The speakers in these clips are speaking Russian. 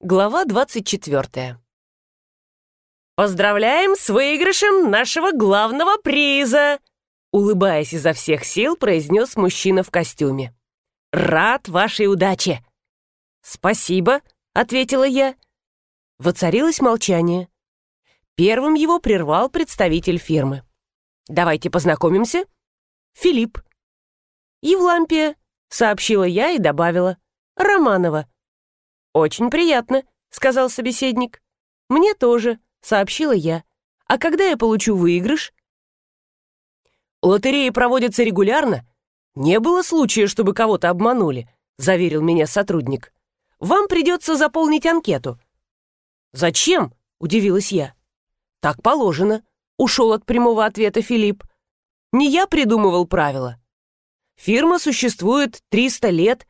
Глава 24. «Поздравляем с выигрышем нашего главного приза!» Улыбаясь изо всех сил, произнес мужчина в костюме. «Рад вашей удаче!» «Спасибо», — ответила я. Воцарилось молчание. Первым его прервал представитель фирмы. «Давайте познакомимся. Филипп». «Евлампия», — сообщила я и добавила. «Романова». «Очень приятно», — сказал собеседник. «Мне тоже», — сообщила я. «А когда я получу выигрыш?» «Лотереи проводятся регулярно. Не было случая, чтобы кого-то обманули», — заверил меня сотрудник. «Вам придется заполнить анкету». «Зачем?» — удивилась я. «Так положено», — ушел от прямого ответа Филипп. «Не я придумывал правила. Фирма существует 300 лет,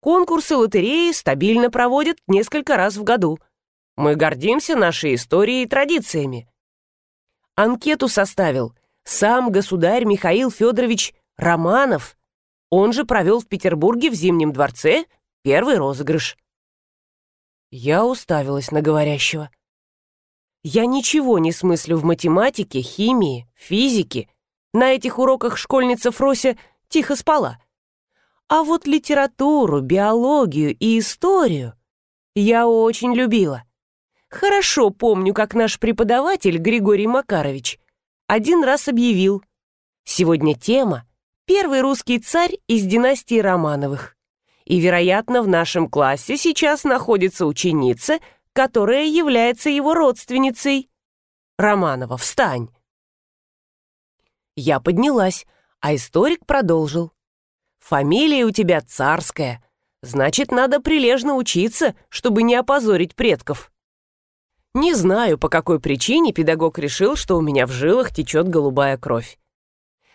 Конкурсы лотереи стабильно проводят несколько раз в году. Мы гордимся нашей историей и традициями. Анкету составил сам государь Михаил Федорович Романов. Он же провел в Петербурге в Зимнем дворце первый розыгрыш. Я уставилась на говорящего. Я ничего не смыслю в математике, химии, физике. На этих уроках школьница Фрося тихо спала. А вот литературу, биологию и историю я очень любила. Хорошо помню, как наш преподаватель Григорий Макарович один раз объявил. Сегодня тема «Первый русский царь из династии Романовых». И, вероятно, в нашем классе сейчас находится ученица, которая является его родственницей. Романова, встань. Я поднялась, а историк продолжил. Фамилия у тебя царская. Значит, надо прилежно учиться, чтобы не опозорить предков. Не знаю, по какой причине педагог решил, что у меня в жилах течет голубая кровь.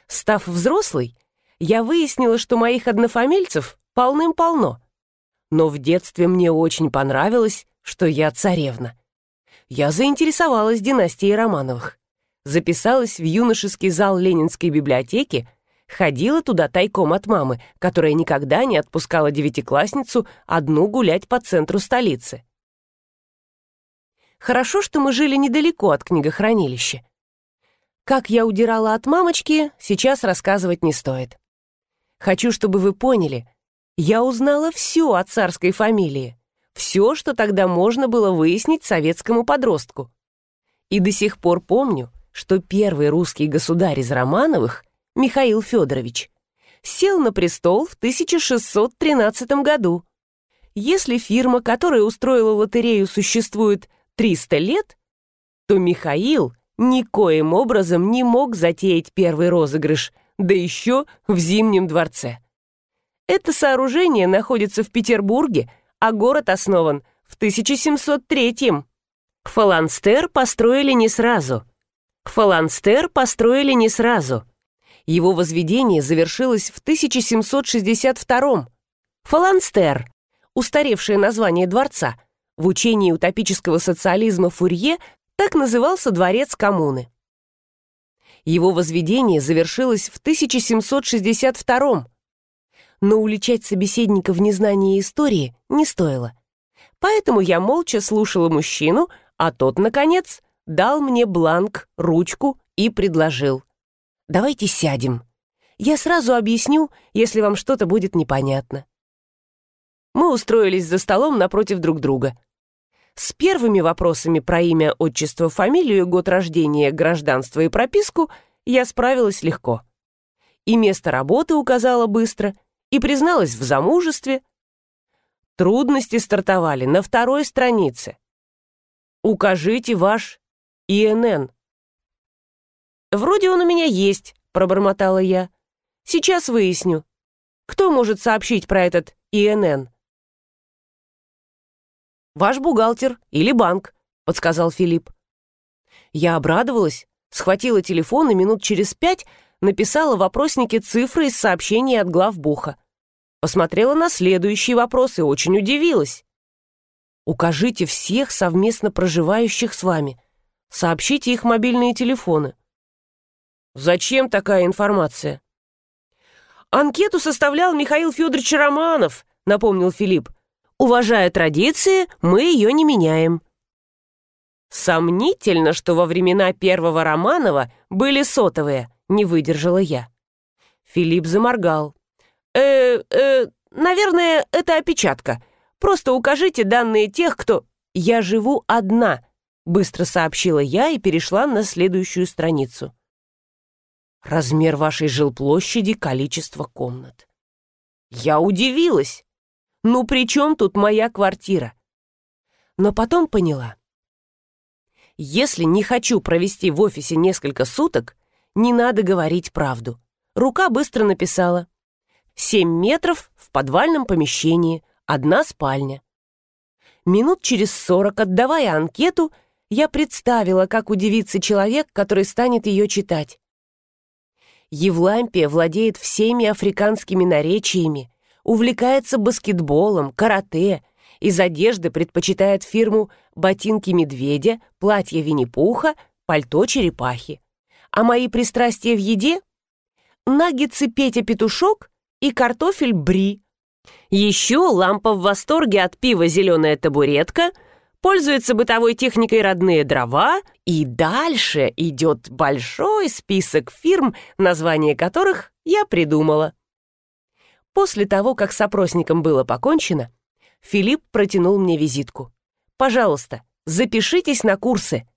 Став взрослой, я выяснила, что моих однофамильцев полным-полно. Но в детстве мне очень понравилось, что я царевна. Я заинтересовалась династией Романовых. Записалась в юношеский зал Ленинской библиотеки Ходила туда тайком от мамы, которая никогда не отпускала девятиклассницу одну гулять по центру столицы. Хорошо, что мы жили недалеко от книгохранилища. Как я удирала от мамочки, сейчас рассказывать не стоит. Хочу, чтобы вы поняли, я узнала все о царской фамилии, все, что тогда можно было выяснить советскому подростку. И до сих пор помню, что первый русский государь из Романовых — Михаил Федорович, сел на престол в 1613 году. Если фирма, которая устроила лотерею, существует 300 лет, то Михаил никоим образом не мог затеять первый розыгрыш, да еще в Зимнем дворце. Это сооружение находится в Петербурге, а город основан в 1703-м. Фаланстер построили не сразу. Фаланстер построили не сразу – его возведение завершилось в 1762 Фаланстер, устаревшее название дворца, в учении утопического социализма Фурье так назывался дворец коммуны. Его возведение завершилось в 1762 но уличать собеседника в незнании истории не стоило. Поэтому я молча слушала мужчину, а тот, наконец, дал мне бланк, ручку и предложил – Давайте сядем. Я сразу объясню, если вам что-то будет непонятно. Мы устроились за столом напротив друг друга. С первыми вопросами про имя, отчество, фамилию, год рождения, гражданство и прописку я справилась легко. И место работы указала быстро, и призналась в замужестве. Трудности стартовали на второй странице. Укажите ваш ИНН. «Вроде он у меня есть», — пробормотала я. «Сейчас выясню. Кто может сообщить про этот ИНН?» «Ваш бухгалтер или банк», — подсказал Филипп. Я обрадовалась, схватила телефон и минут через пять написала в вопроснике цифры из сообщений от главбуха. Посмотрела на следующий вопрос и очень удивилась. «Укажите всех совместно проживающих с вами. Сообщите их мобильные телефоны». Зачем такая информация? Анкету составлял Михаил Федорович Романов, напомнил Филипп. Уважая традиции, мы ее не меняем. Сомнительно, что во времена первого Романова были сотовые, не выдержала я. Филипп заморгал. «Э, э, наверное, это опечатка. Просто укажите данные тех, кто...» «Я живу одна», — быстро сообщила я и перешла на следующую страницу. «Размер вашей жилплощади, количество комнат». Я удивилась. Ну при чем тут моя квартира? Но потом поняла. Если не хочу провести в офисе несколько суток, не надо говорить правду. Рука быстро написала. Семь метров в подвальном помещении, одна спальня. Минут через сорок, отдавая анкету, я представила, как удивится человек, который станет ее читать. Евлампия владеет всеми африканскими наречиями, увлекается баскетболом, карате, из одежды предпочитает фирму ботинки медведя, платье Винни-Пуха, пальто черепахи. А мои пристрастия в еде наггетсы Петя Петушок и картофель бри. Еще лампа в восторге от пива «Зеленая табуретка», пользуется бытовой техникой родные дрова, и дальше идет большой список фирм, название которых я придумала. После того, как с опросником было покончено, Филипп протянул мне визитку. «Пожалуйста, запишитесь на курсы».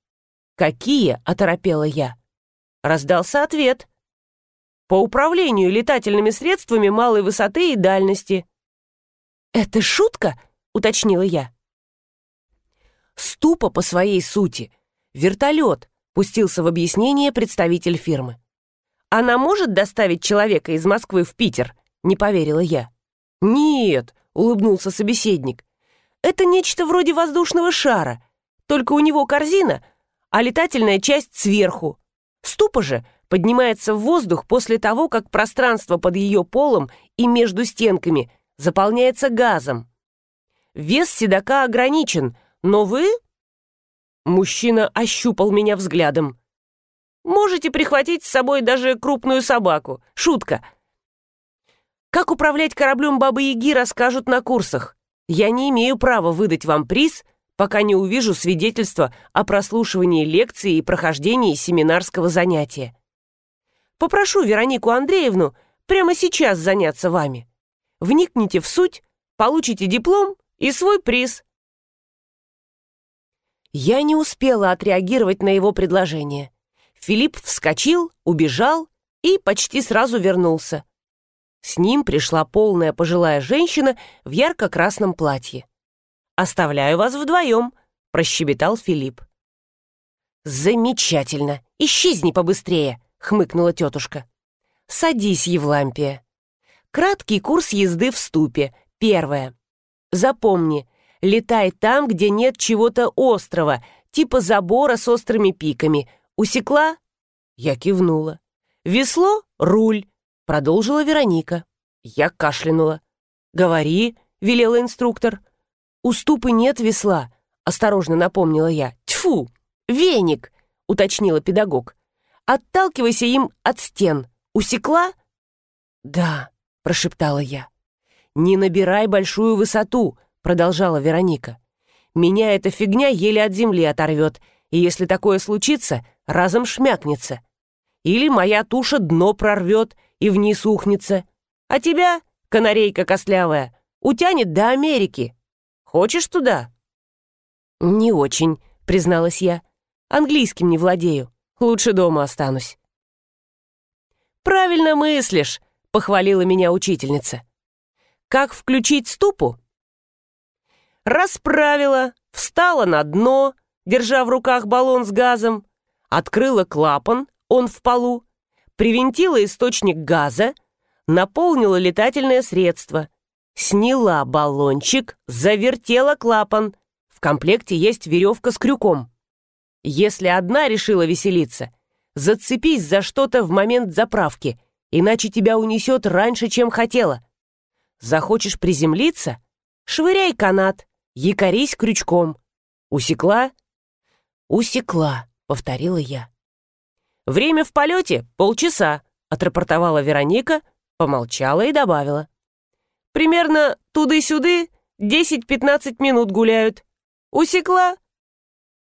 «Какие?» — оторопела я. Раздался ответ по управлению летательными средствами малой высоты и дальности». «Это шутка?» — уточнила я. «Ступа по своей сути. Вертолет», — пустился в объяснение представитель фирмы. «Она может доставить человека из Москвы в Питер?» — не поверила я. «Нет», — улыбнулся собеседник. «Это нечто вроде воздушного шара, только у него корзина, а летательная часть сверху. Ступа же поднимается в воздух после того, как пространство под ее полом и между стенками заполняется газом. Вес седока ограничен, но вы... Мужчина ощупал меня взглядом. Можете прихватить с собой даже крупную собаку. Шутка. Как управлять кораблем Бабы-Яги расскажут на курсах. Я не имею права выдать вам приз, пока не увижу свидетельства о прослушивании лекции и прохождении семинарского занятия. Попрошу Веронику Андреевну прямо сейчас заняться вами. Вникните в суть, получите диплом и свой приз. Я не успела отреагировать на его предложение. Филипп вскочил, убежал и почти сразу вернулся. С ним пришла полная пожилая женщина в ярко-красном платье. «Оставляю вас вдвоем», — прощебетал Филипп. «Замечательно! Исчезни побыстрее!» — хмыкнула тетушка. «Садись, Евлампия. Краткий курс езды в ступе. Первое. Запомни, летай там, где нет чего-то острого, типа забора с острыми пиками. Усекла?» Я кивнула. «Весло — руль», — продолжила Вероника. Я кашлянула. «Говори», — велела инструктор. «У ступы нет весла», — осторожно напомнила я. «Тьфу! Веник!» — уточнила педагог. Отталкивайся им от стен. Усекла?» «Да», — прошептала я. «Не набирай большую высоту», — продолжала Вероника. «Меня эта фигня еле от земли оторвет, и если такое случится, разом шмякнется. Или моя туша дно прорвет и вниз ухнется. А тебя, канарейка костлявая, утянет до Америки. Хочешь туда?» «Не очень», — призналась я. «Английским не владею. Лучше дома останусь». «Правильно мыслишь», — похвалила меня учительница. «Как включить ступу?» Расправила, встала на дно, держа в руках баллон с газом, открыла клапан, он в полу, привинтила источник газа, наполнила летательное средство, сняла баллончик, завертела клапан. В комплекте есть веревка с крюком. Если одна решила веселиться, зацепись за что-то в момент заправки, иначе тебя унесет раньше, чем хотела. Захочешь приземлиться? Швыряй канат, якорись крючком. Усекла? Усекла, повторила я. Время в полете — полчаса, отрапортовала Вероника, помолчала и добавила. Примерно туды-сюды Десять-пятнадцать минут гуляют. Усекла?»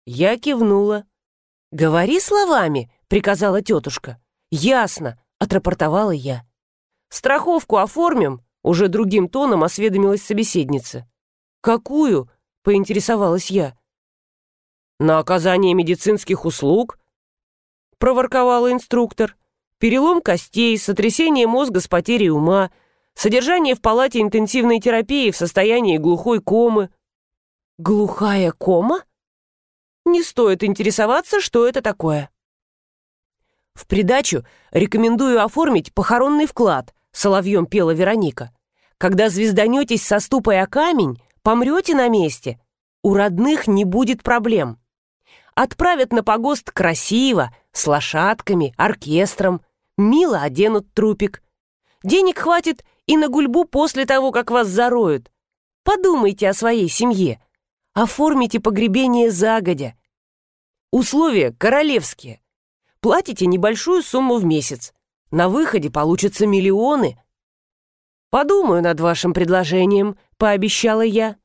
Я кивнула. «Говори словами», — приказала тетушка. «Ясно», — отрапортовала я. «Страховку оформим?» — уже другим тоном осведомилась собеседница. «Какую?» — поинтересовалась я. «На оказание медицинских услуг?» — проворковал инструктор. «Перелом костей, сотрясение мозга с потерей ума, содержание в палате интенсивной терапии в состоянии глухой комы». «Глухая кома?» «Не стоит интересоваться, что это такое». В придачу рекомендую оформить похоронный вклад, соловьем пела Вероника. Когда звезданетесь со ступой о камень, помрете на месте. У родных не будет проблем. Отправят на погост красиво, с лошадками, оркестром. Мило оденут трупик. Денег хватит и на гульбу после того, как вас зароют. Подумайте о своей семье. Оформите погребение загодя. Условия королевские. Платите небольшую сумму в месяц. На выходе получатся миллионы. «Подумаю над вашим предложением», — пообещала я.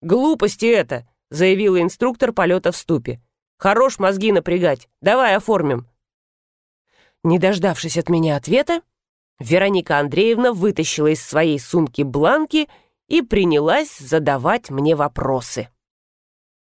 «Глупости это», — заявила инструктор полета в ступе. «Хорош мозги напрягать. Давай оформим». Не дождавшись от меня ответа, Вероника Андреевна вытащила из своей сумки бланки и принялась задавать мне вопросы.